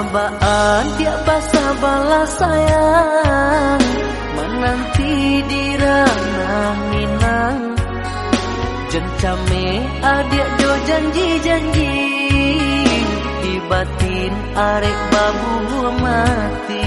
persahabaan tiap basah balas sayang menanti di ranah minang. Jencame adik jo janji-janji di batin arek babu mati.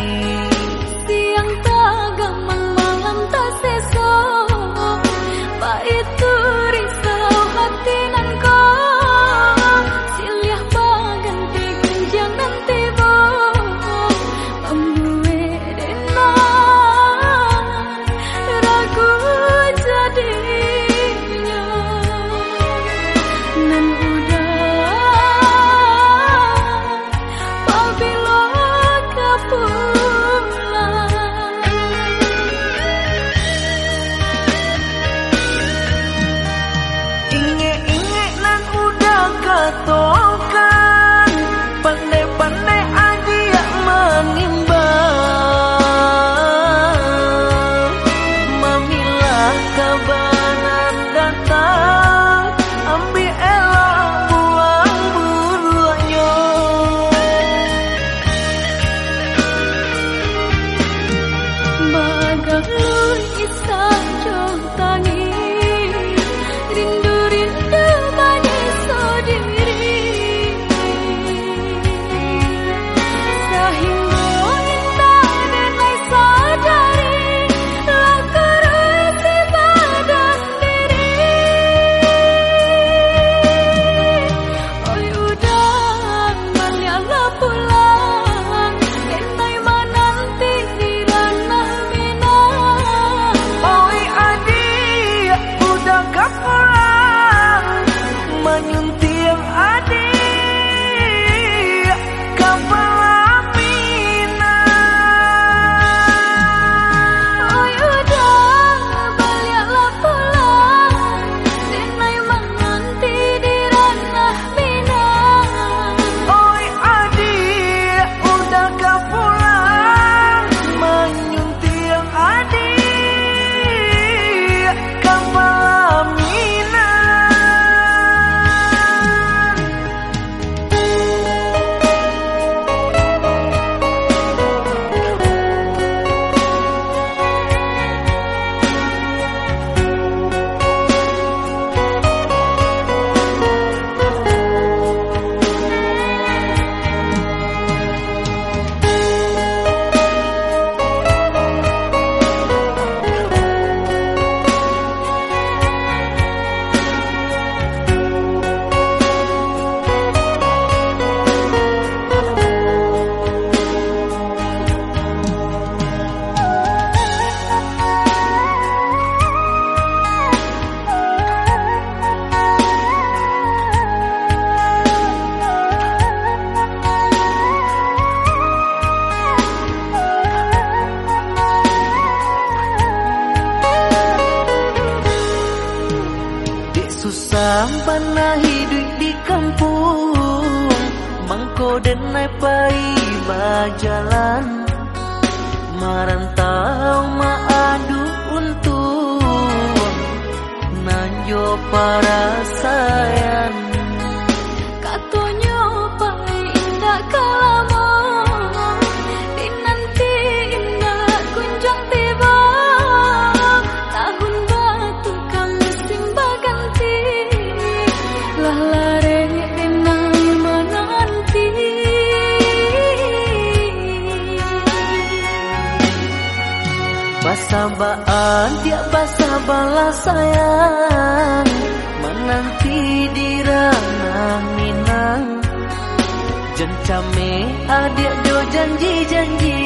janji-janji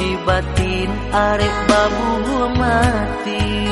di batin arek babu mati.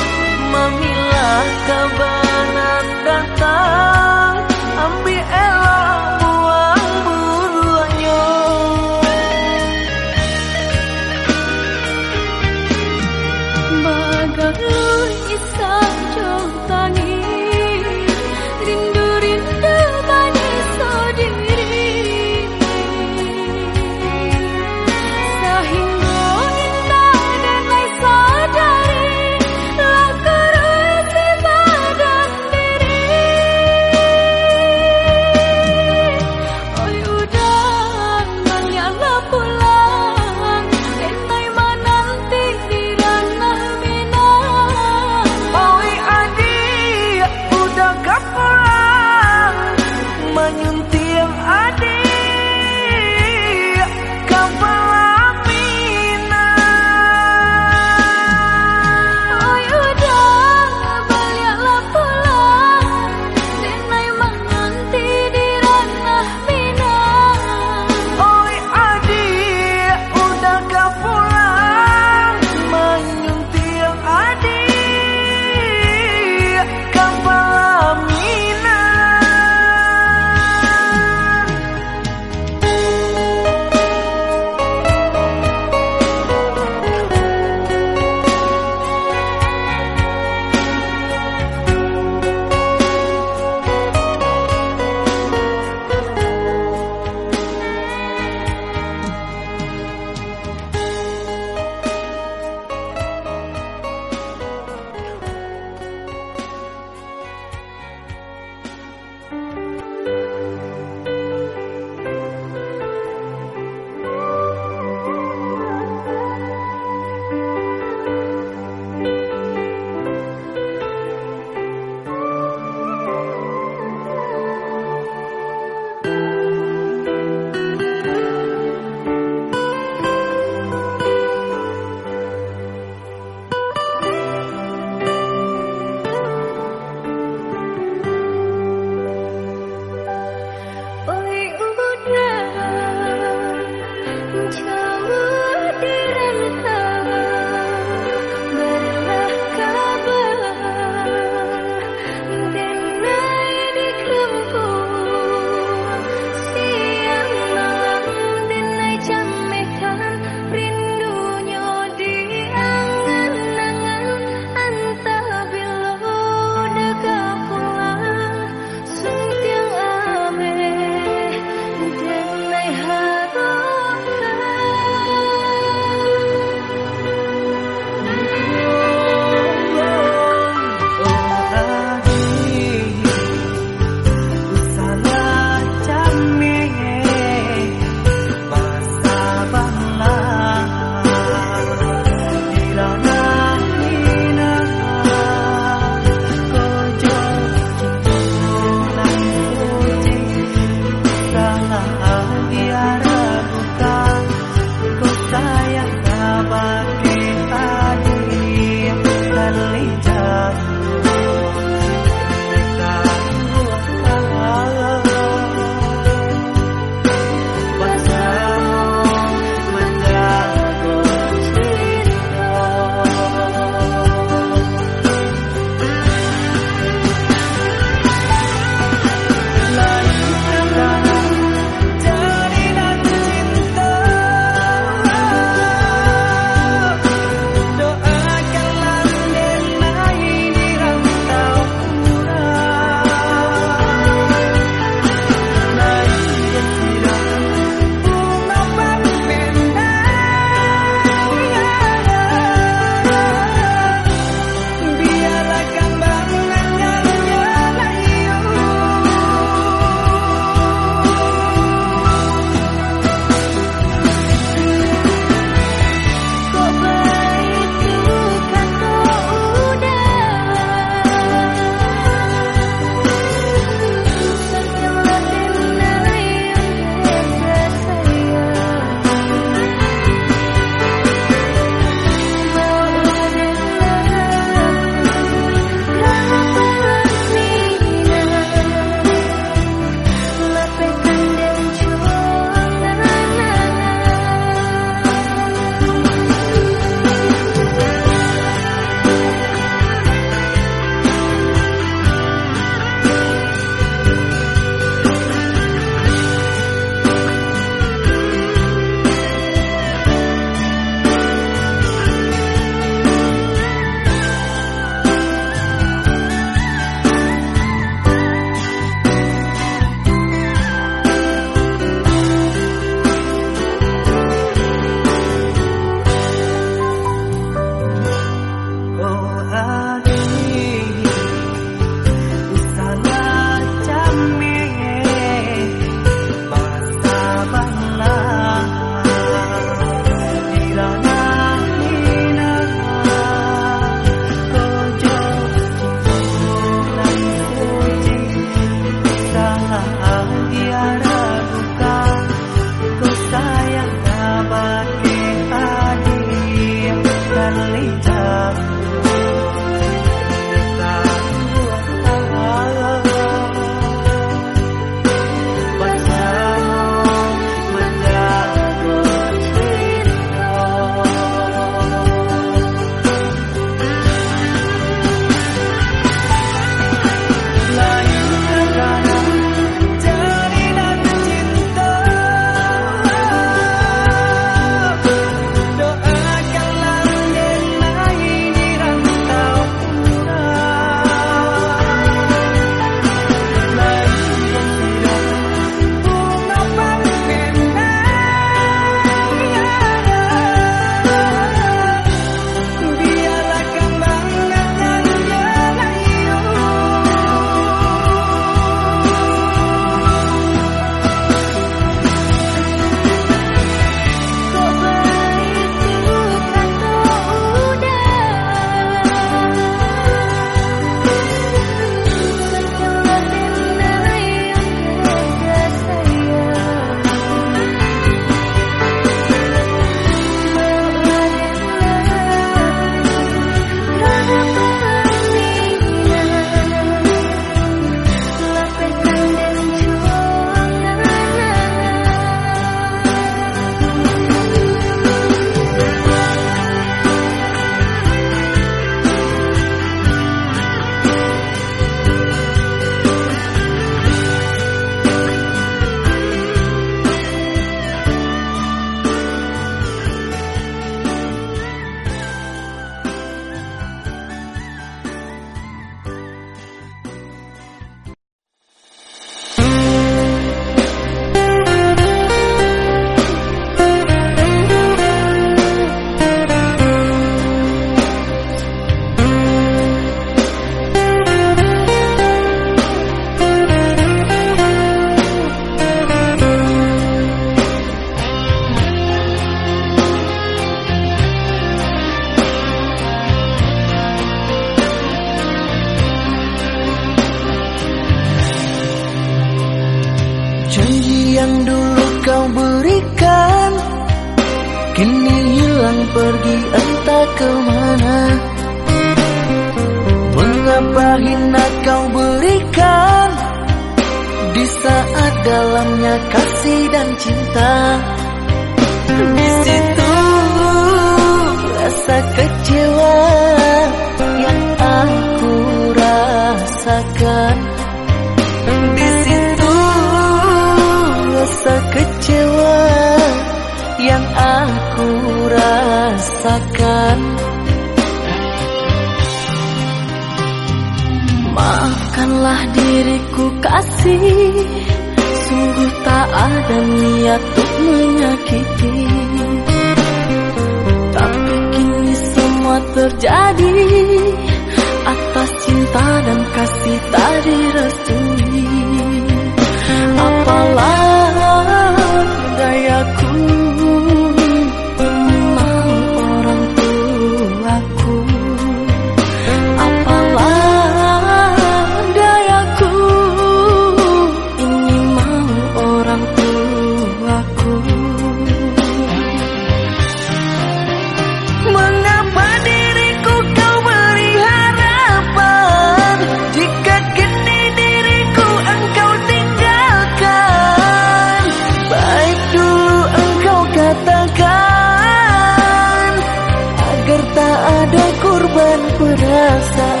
Korban perasaan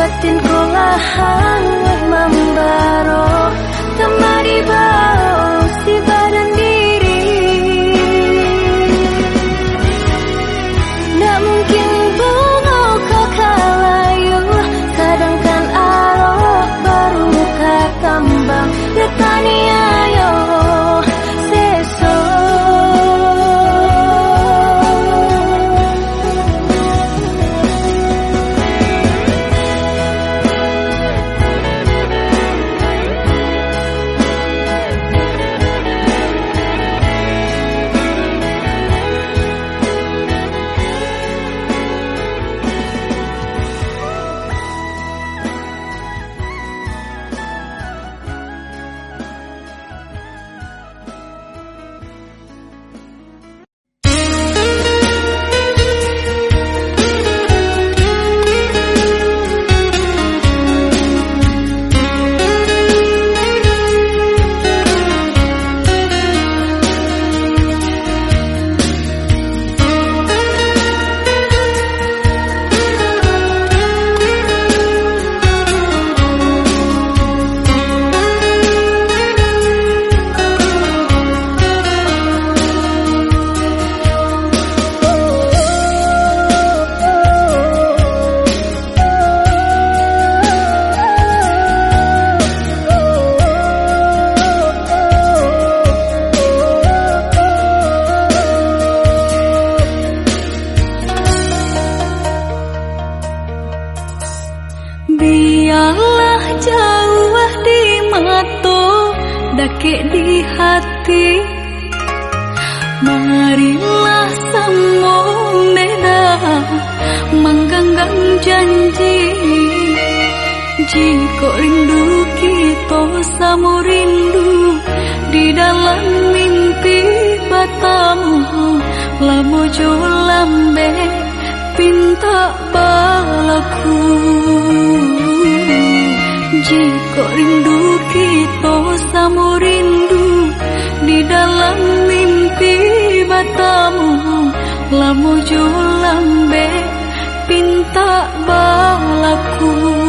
batinku lah hangat mama sambe pinta balaku jika rindu kita sama rindu di dalam mimpi batamu lamu julambe pinta balaku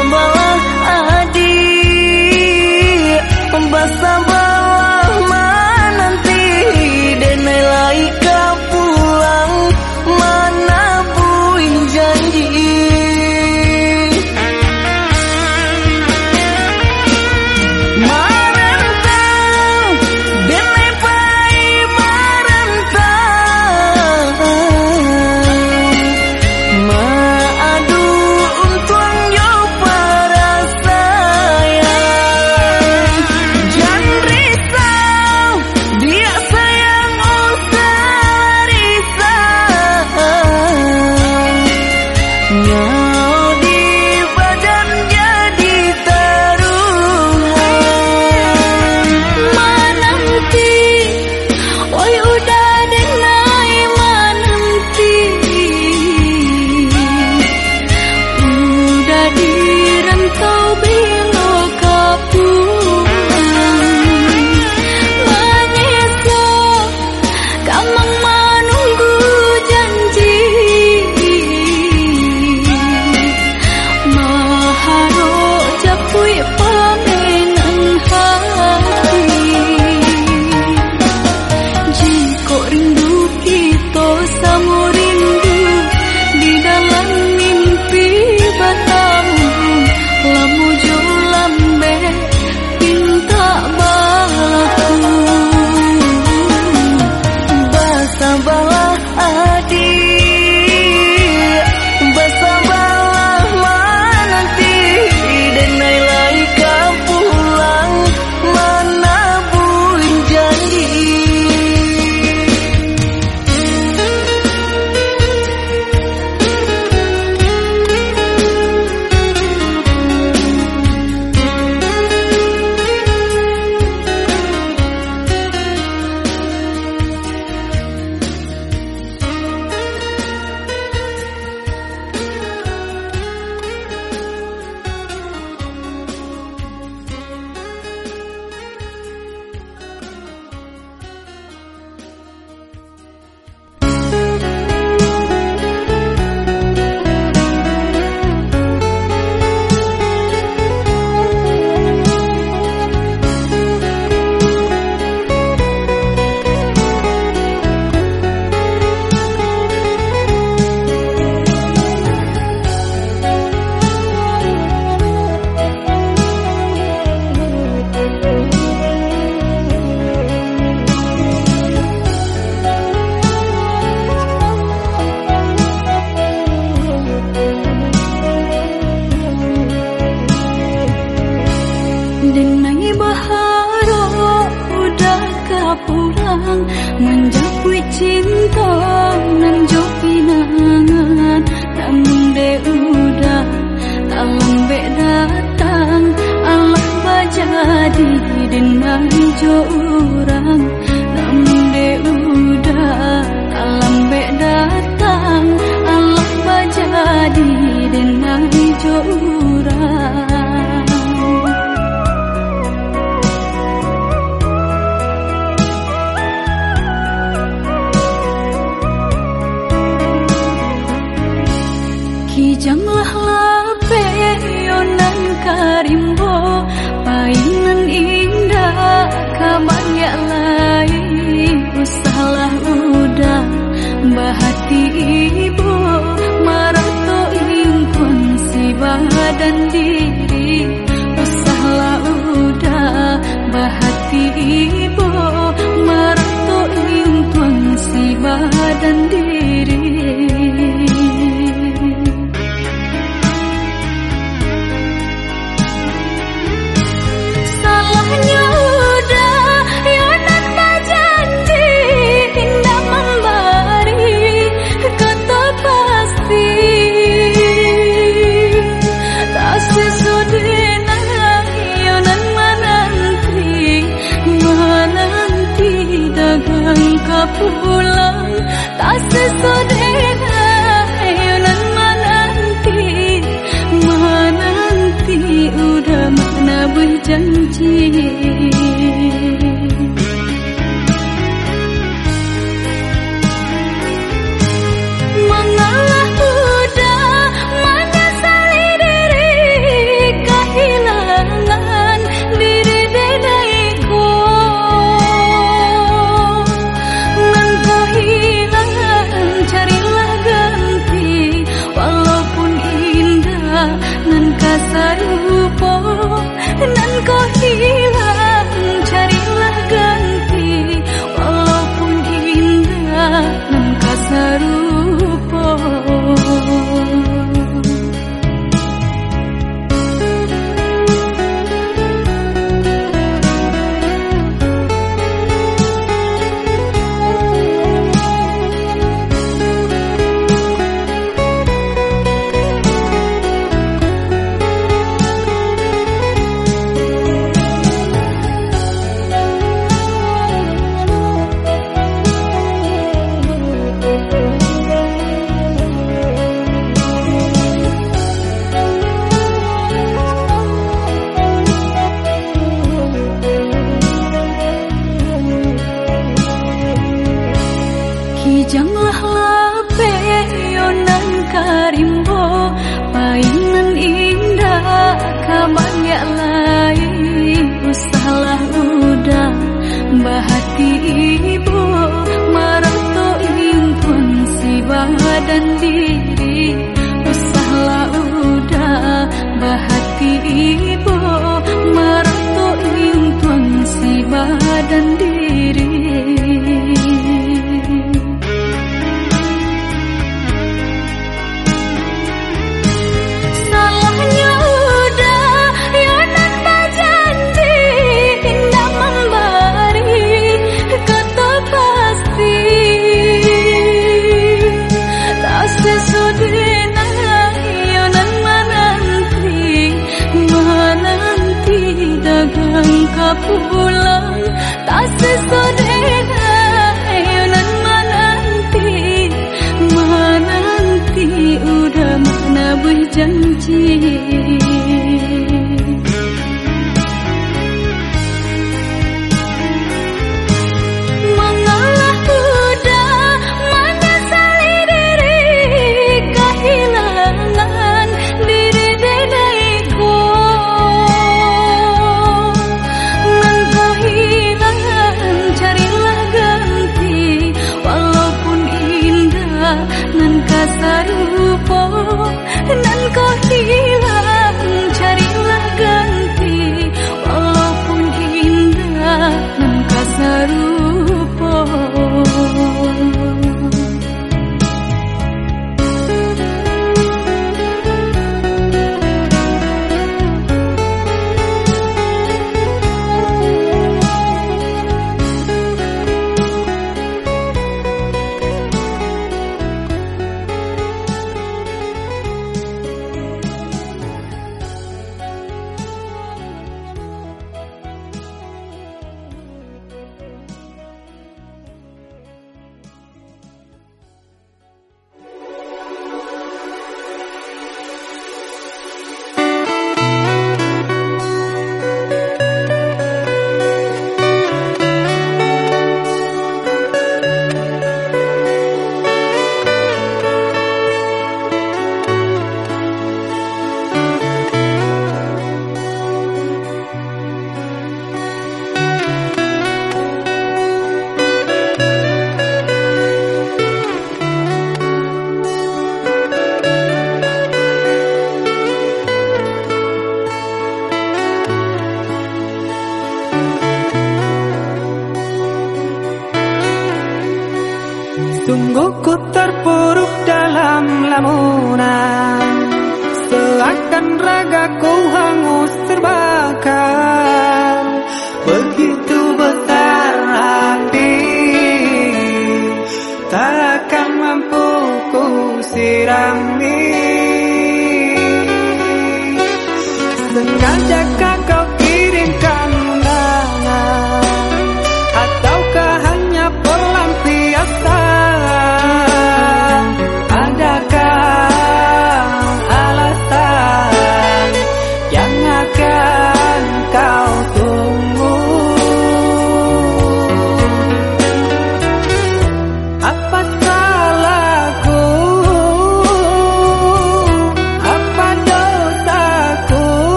someone